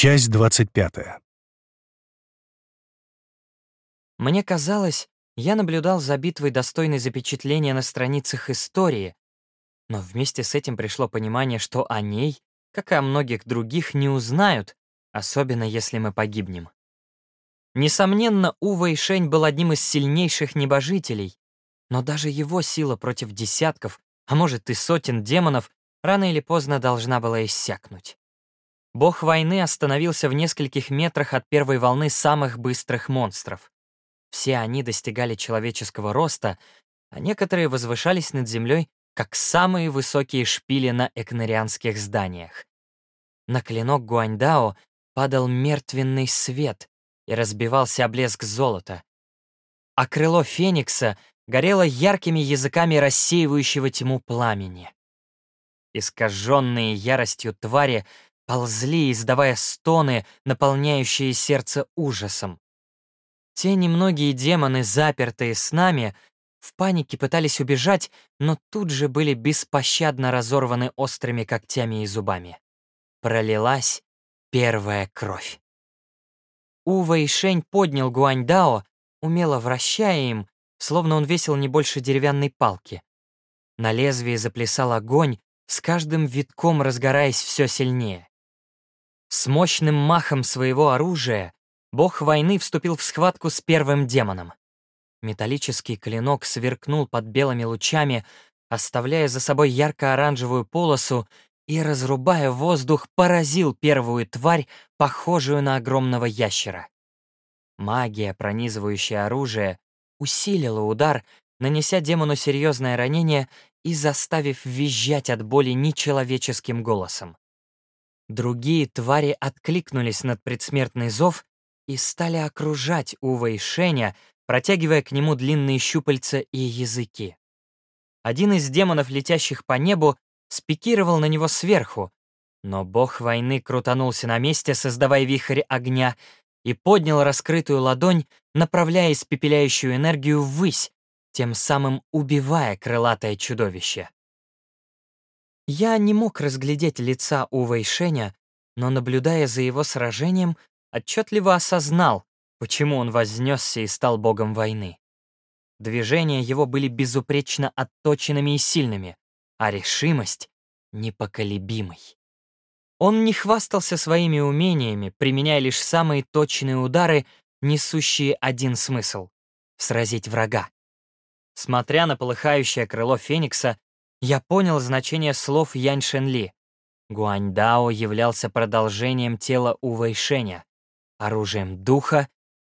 Часть 25. Мне казалось, я наблюдал за битвой, достойной запечатления на страницах истории, но вместе с этим пришло понимание, что о ней, как и о многих других, не узнают, особенно если мы погибнем. Несомненно, Ува Ишень был одним из сильнейших небожителей, но даже его сила против десятков, а может и сотен демонов, рано или поздно должна была иссякнуть. Бог войны остановился в нескольких метрах от первой волны самых быстрых монстров. Все они достигали человеческого роста, а некоторые возвышались над землей, как самые высокие шпили на экнарианских зданиях. На клинок Гуаньдао падал мертвенный свет и разбивался об блеск золота. А крыло Феникса горело яркими языками рассеивающего тьму пламени. Искаженные яростью твари — ползли, издавая стоны, наполняющие сердце ужасом. Те немногие демоны, запертые с нами, в панике пытались убежать, но тут же были беспощадно разорваны острыми когтями и зубами. Пролилась первая кровь. Ува и Шень поднял Гуаньдао, умело вращая им, словно он весил не больше деревянной палки. На лезвии заплясал огонь, с каждым витком разгораясь все сильнее. С мощным махом своего оружия бог войны вступил в схватку с первым демоном. Металлический клинок сверкнул под белыми лучами, оставляя за собой ярко-оранжевую полосу и, разрубая воздух, поразил первую тварь, похожую на огромного ящера. Магия, пронизывающая оружие, усилила удар, нанеся демону серьезное ранение и заставив визжать от боли нечеловеческим голосом. Другие твари откликнулись над предсмертный зов и стали окружать Ува и Шеня, протягивая к нему длинные щупальца и языки. Один из демонов, летящих по небу, спикировал на него сверху, но бог войны крутанулся на месте, создавая вихрь огня, и поднял раскрытую ладонь, направляя испепеляющую энергию ввысь, тем самым убивая крылатое чудовище. Я не мог разглядеть лица у Вэйшеня, но, наблюдая за его сражением, отчетливо осознал, почему он вознесся и стал богом войны. Движения его были безупречно отточенными и сильными, а решимость — непоколебимой. Он не хвастался своими умениями, применяя лишь самые точные удары, несущие один смысл — сразить врага. Смотря на полыхающее крыло Феникса, я понял значение слов Янь Шенли. Гуаньдао являлся продолжением тела У Вэйшэня, оружием духа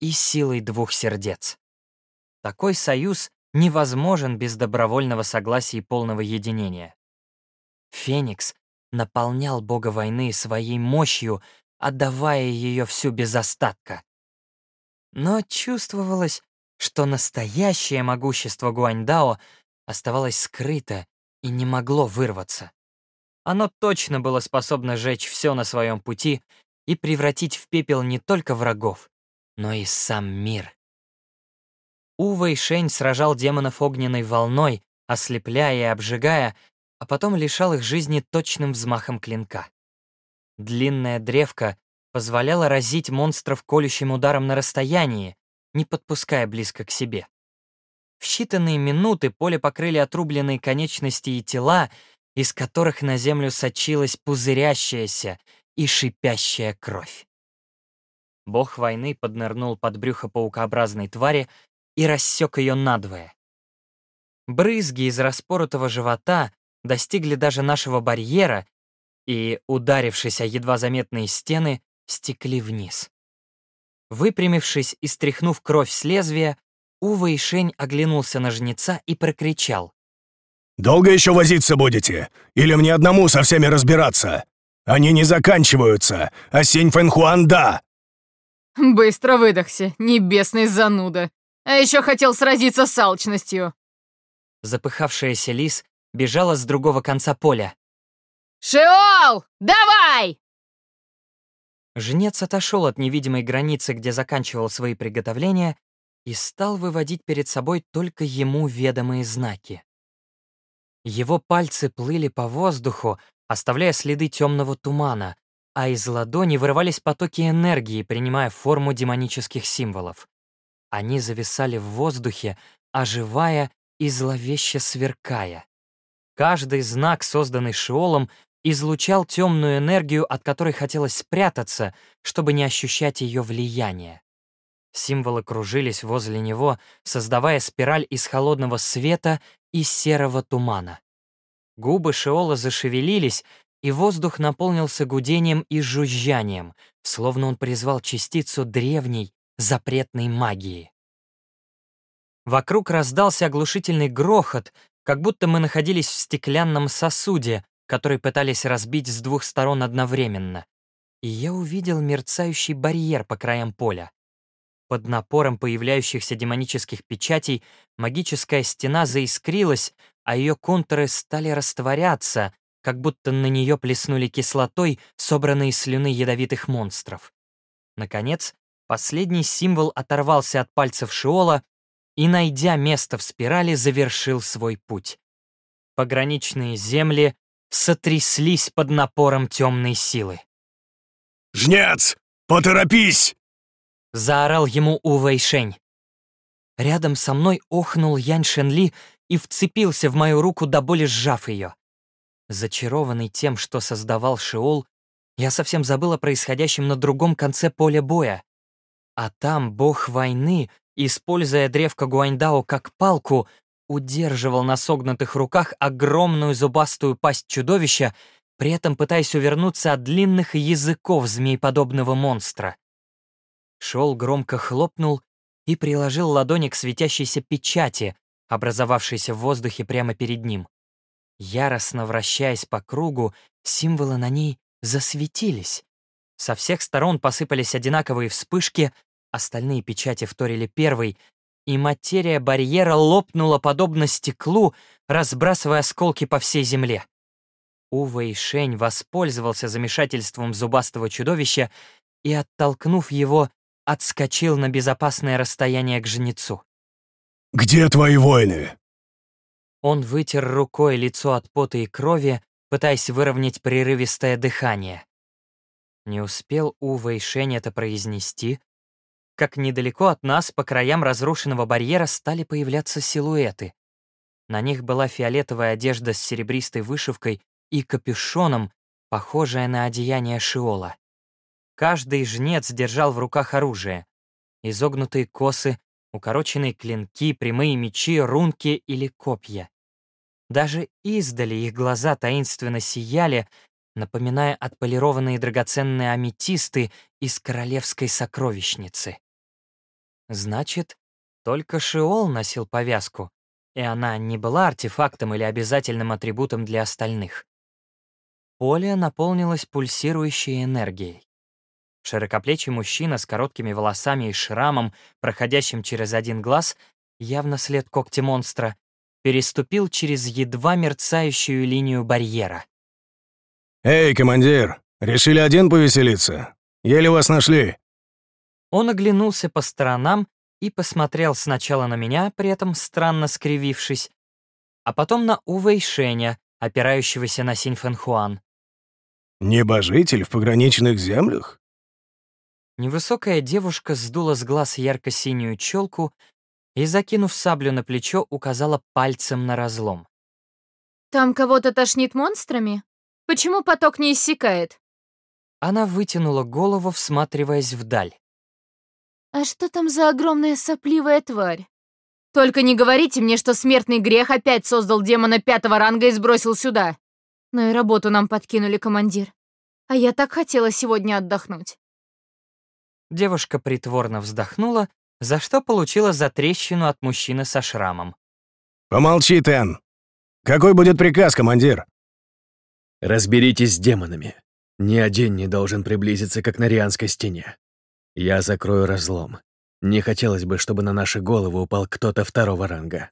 и силой двух сердец. Такой союз невозможен без добровольного согласия и полного единения. Феникс наполнял бога войны своей мощью, отдавая ее всю без остатка. Но чувствовалось, что настоящее могущество Гуаньдао оставалось скрыто и не могло вырваться. Оно точно было способно сжечь все на своем пути и превратить в пепел не только врагов, но и сам мир. Ува и Шень сражал демонов огненной волной, ослепляя и обжигая, а потом лишал их жизни точным взмахом клинка. Длинная древка позволяла разить монстров колющим ударом на расстоянии, не подпуская близко к себе. В считанные минуты поле покрыли отрубленные конечности и тела, из которых на землю сочилась пузырящаяся и шипящая кровь. Бог войны поднырнул под брюхо паукообразной твари и рассек ее надвое. Брызги из распоротого живота достигли даже нашего барьера и, ударившись о едва заметные стены, стекли вниз. Выпрямившись и стряхнув кровь с лезвия, Ува и Шень оглянулся на жнеца и прокричал. «Долго еще возиться будете? Или мне одному со всеми разбираться? Они не заканчиваются, а Синь Фэнхуан да!» Быстро выдохся, небесный зануда. А еще хотел сразиться с алчностью. Запыхавшаяся лис бежала с другого конца поля. «Шеол, давай!» Жнец отошел от невидимой границы, где заканчивал свои приготовления, и стал выводить перед собой только ему ведомые знаки. Его пальцы плыли по воздуху, оставляя следы темного тумана, а из ладони вырывались потоки энергии, принимая форму демонических символов. Они зависали в воздухе, оживая и зловеще сверкая. Каждый знак, созданный Шиолом, излучал темную энергию, от которой хотелось спрятаться, чтобы не ощущать ее влияние. Символы кружились возле него, создавая спираль из холодного света и серого тумана. Губы Шиола зашевелились, и воздух наполнился гудением и жужжанием, словно он призвал частицу древней, запретной магии. Вокруг раздался оглушительный грохот, как будто мы находились в стеклянном сосуде, который пытались разбить с двух сторон одновременно. И я увидел мерцающий барьер по краям поля. Под напором появляющихся демонических печатей магическая стена заискрилась, а ее контуры стали растворяться, как будто на нее плеснули кислотой, собранной из слюны ядовитых монстров. Наконец, последний символ оторвался от пальцев Шиола и, найдя место в спирали, завершил свой путь. Пограничные земли сотряслись под напором темной силы. «Жнец, поторопись!» — заорал ему У. Рядом со мной охнул Янь Шенли и вцепился в мою руку, до боли сжав ее. Зачарованный тем, что создавал Шиол, я совсем забыл о происходящем на другом конце поля боя. А там бог войны, используя древко Гуаньдао как палку, удерживал на согнутых руках огромную зубастую пасть чудовища, при этом пытаясь увернуться от длинных языков змееподобного монстра. Шел громко хлопнул и приложил ладони к светящейся печати, образовавшейся в воздухе прямо перед ним. Яростно вращаясь по кругу, символы на ней засветились. Со всех сторон посыпались одинаковые вспышки, остальные печати вторили первой, и материя барьера лопнула подобно стеклу, разбрасывая осколки по всей земле. Ува и Шень воспользовался замешательством зубастого чудовища и, оттолкнув его, отскочил на безопасное расстояние к жнецу. «Где твои воины?» Он вытер рукой лицо от пота и крови, пытаясь выровнять прерывистое дыхание. Не успел Ува и Шень это произнести, как недалеко от нас по краям разрушенного барьера стали появляться силуэты. На них была фиолетовая одежда с серебристой вышивкой и капюшоном, похожая на одеяние Шиола. Каждый жнец держал в руках оружие. Изогнутые косы, укороченные клинки, прямые мечи, рунки или копья. Даже издали их глаза таинственно сияли, напоминая отполированные драгоценные аметисты из королевской сокровищницы. Значит, только Шиол носил повязку, и она не была артефактом или обязательным атрибутом для остальных. Поле наполнилось пульсирующей энергией. Широкоплечий мужчина с короткими волосами и шрамом, проходящим через один глаз, явно след когти монстра, переступил через едва мерцающую линию барьера. «Эй, командир, решили один повеселиться? Еле вас нашли». Он оглянулся по сторонам и посмотрел сначала на меня, при этом странно скривившись, а потом на Увэй Шеня, опирающегося на Синь Фэнхуан. «Небожитель в пограничных землях?» Невысокая девушка сдула с глаз ярко-синюю челку и, закинув саблю на плечо, указала пальцем на разлом. «Там кого-то тошнит монстрами? Почему поток не иссякает?» Она вытянула голову, всматриваясь вдаль. «А что там за огромная сопливая тварь? Только не говорите мне, что смертный грех опять создал демона пятого ранга и сбросил сюда. Ну и работу нам подкинули, командир. А я так хотела сегодня отдохнуть». Девушка притворно вздохнула, за что получила затрещину от мужчины со шрамом. «Помолчи, Тен. Какой будет приказ, командир?» «Разберитесь с демонами. Ни один не должен приблизиться к Акнарианской стене. Я закрою разлом. Не хотелось бы, чтобы на наши головы упал кто-то второго ранга».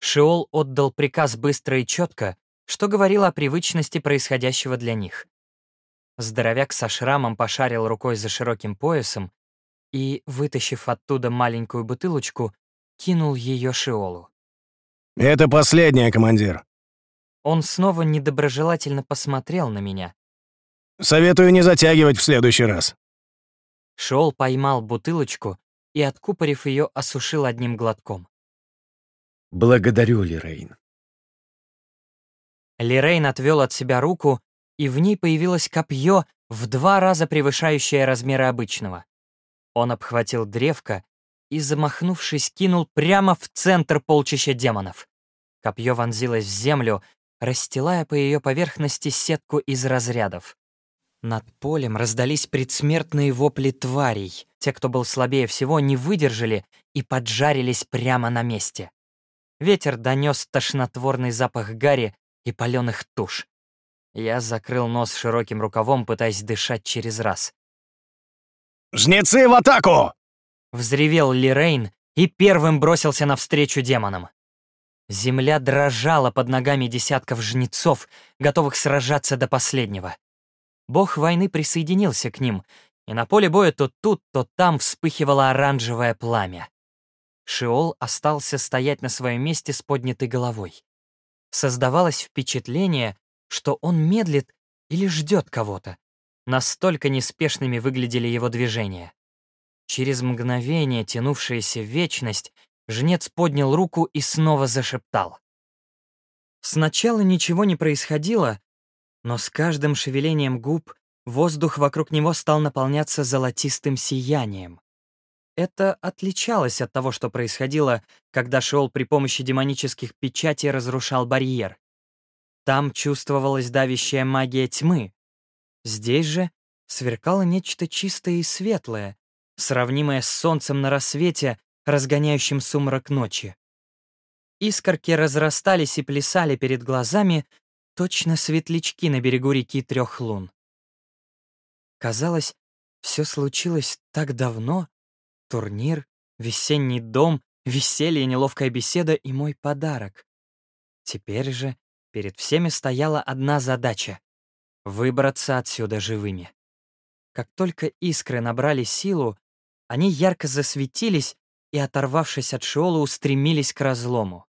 Шиол отдал приказ быстро и четко, что говорило о привычности происходящего для них. Здоровяк со шрамом пошарил рукой за широким поясом и, вытащив оттуда маленькую бутылочку, кинул ее Шиолу. «Это последняя, командир». Он снова недоброжелательно посмотрел на меня. Советую не затягивать в следующий раз. Шиол поймал бутылочку и, откупорив ее, осушил одним глотком. Благодарю, Лирейн. Лирейн отвел от себя руку, и в ней появилось копье, в два раза превышающее размеры обычного. Он обхватил древко и, замахнувшись, кинул прямо в центр полчища демонов. Копье вонзилось в землю, расстилая по ее поверхности сетку из разрядов. Над полем раздались предсмертные вопли тварей. Те, кто был слабее всего, не выдержали и поджарились прямо на месте. Ветер донес тошнотворный запах гари и паленых туш. Я закрыл нос широким рукавом, пытаясь дышать через раз. «Жнецы в атаку!» Взревел Лирейн и первым бросился навстречу демонам. Земля дрожала под ногами десятков жнецов, готовых сражаться до последнего. Бог войны присоединился к ним, и на поле боя то тут, то там вспыхивало оранжевое пламя. Шиол остался стоять на своем месте с поднятой головой. Создавалось впечатление, что он медлит или ждет кого-то. Настолько неспешными выглядели его движения. Через мгновение, тянувшееся вечность, жнец поднял руку и снова зашептал. Сначала ничего не происходило, но с каждым шевелением губ воздух вокруг него стал наполняться золотистым сиянием. Это отличалось от того, что происходило, когда Шиол при помощи демонических печатей разрушал барьер. Там чувствовалась давящая магия тьмы. Здесь же сверкало нечто чистое и светлое, сравнимое с солнцем на рассвете, разгоняющим сумрак ночи. Искорки разрастались и плясали перед глазами, точно светлячки на берегу реки Трех Лун. Казалось, все случилось так давно. Турнир, весенний дом, веселье, неловкая беседа и мой подарок. Теперь же Перед всеми стояла одна задача — выбраться отсюда живыми. Как только искры набрали силу, они ярко засветились и, оторвавшись от Шиола, устремились к разлому.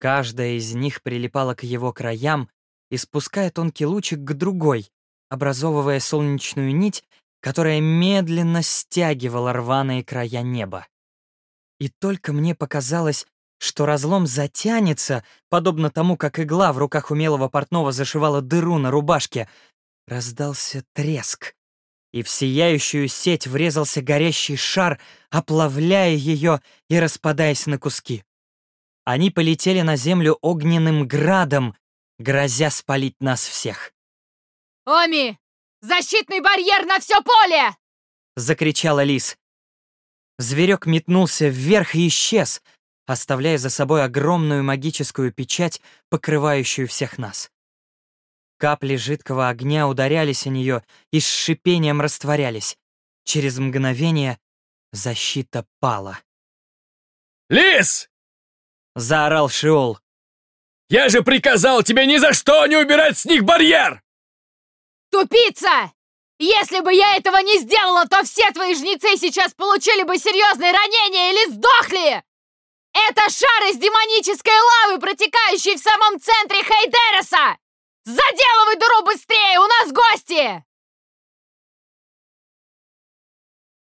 Каждая из них прилипала к его краям, испуская тонкий лучик к другой, образовывая солнечную нить, которая медленно стягивала рваные края неба. И только мне показалось, что разлом затянется, подобно тому, как игла в руках умелого портного зашивала дыру на рубашке. Раздался треск, и в сияющую сеть врезался горящий шар, оплавляя ее и распадаясь на куски. Они полетели на землю огненным градом, грозя спалить нас всех. «Оми! Защитный барьер на все поле!» — закричала лис. Зверек метнулся вверх и исчез, оставляя за собой огромную магическую печать, покрывающую всех нас. Капли жидкого огня ударялись о нее и с шипением растворялись. Через мгновение защита пала. «Лис!» — заорал Шиол. «Я же приказал тебе ни за что не убирать с них барьер!» «Тупица! Если бы я этого не сделала, то все твои жнецы сейчас получили бы серьезные ранения или сдохли!» Это шар из демонической лавы, протекающий в самом центре Хейдереса! Заделывай дыру быстрее, у нас гости!